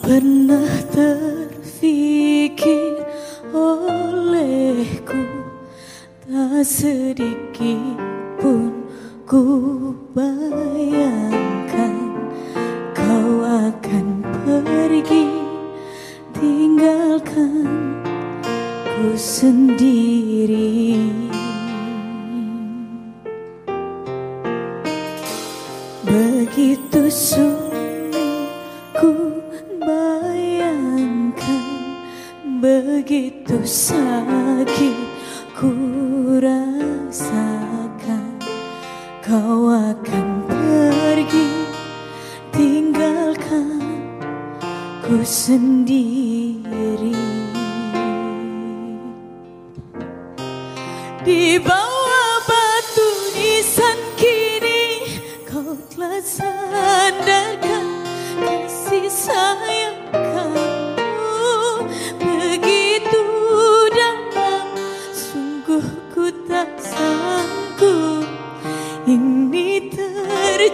pernah terfikir olehku. Tak sedikit pun ku bayangkan Kau akan pergi. Tinggalkan ku sendiri. Begitu sulit sakit ku rasakan Kau akan pergi. Tinggalkan ku sendiri. Di bawah batu nisan kini kau telah sandarkan kasih sayang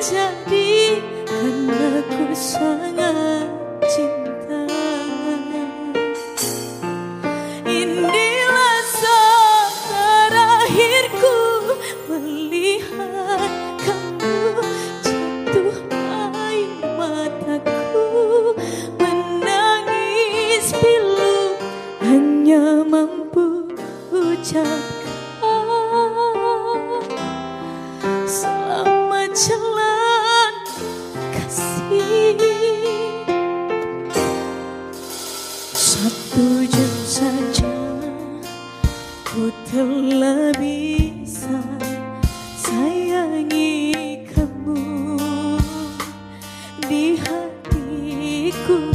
线 saja ku telah bisa sayangi kamu di hatiku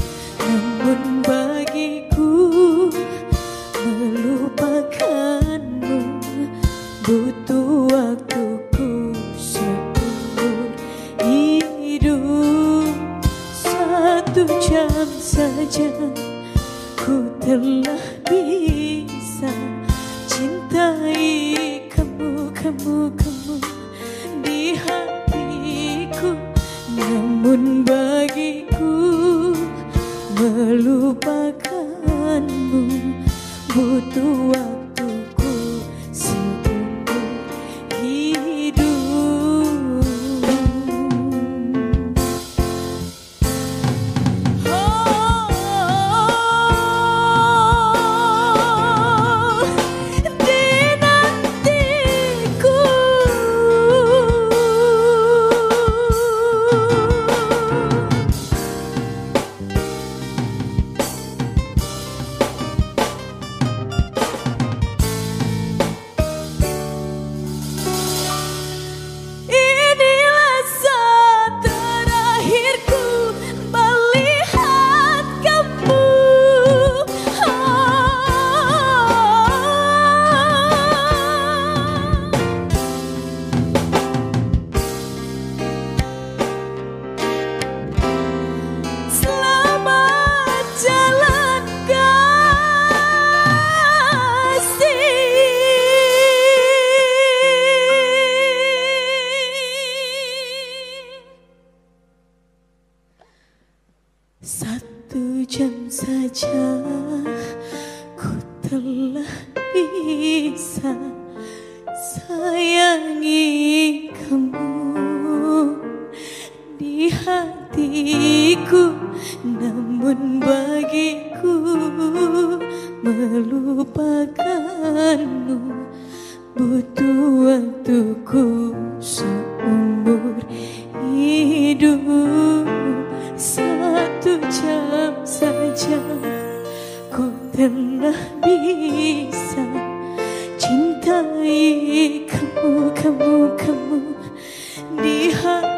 melupakanmu butuh waktuku Satu jam saja ku telah bisa sayangi kamu. Di hatiku namun bagiku kamu kamu di hati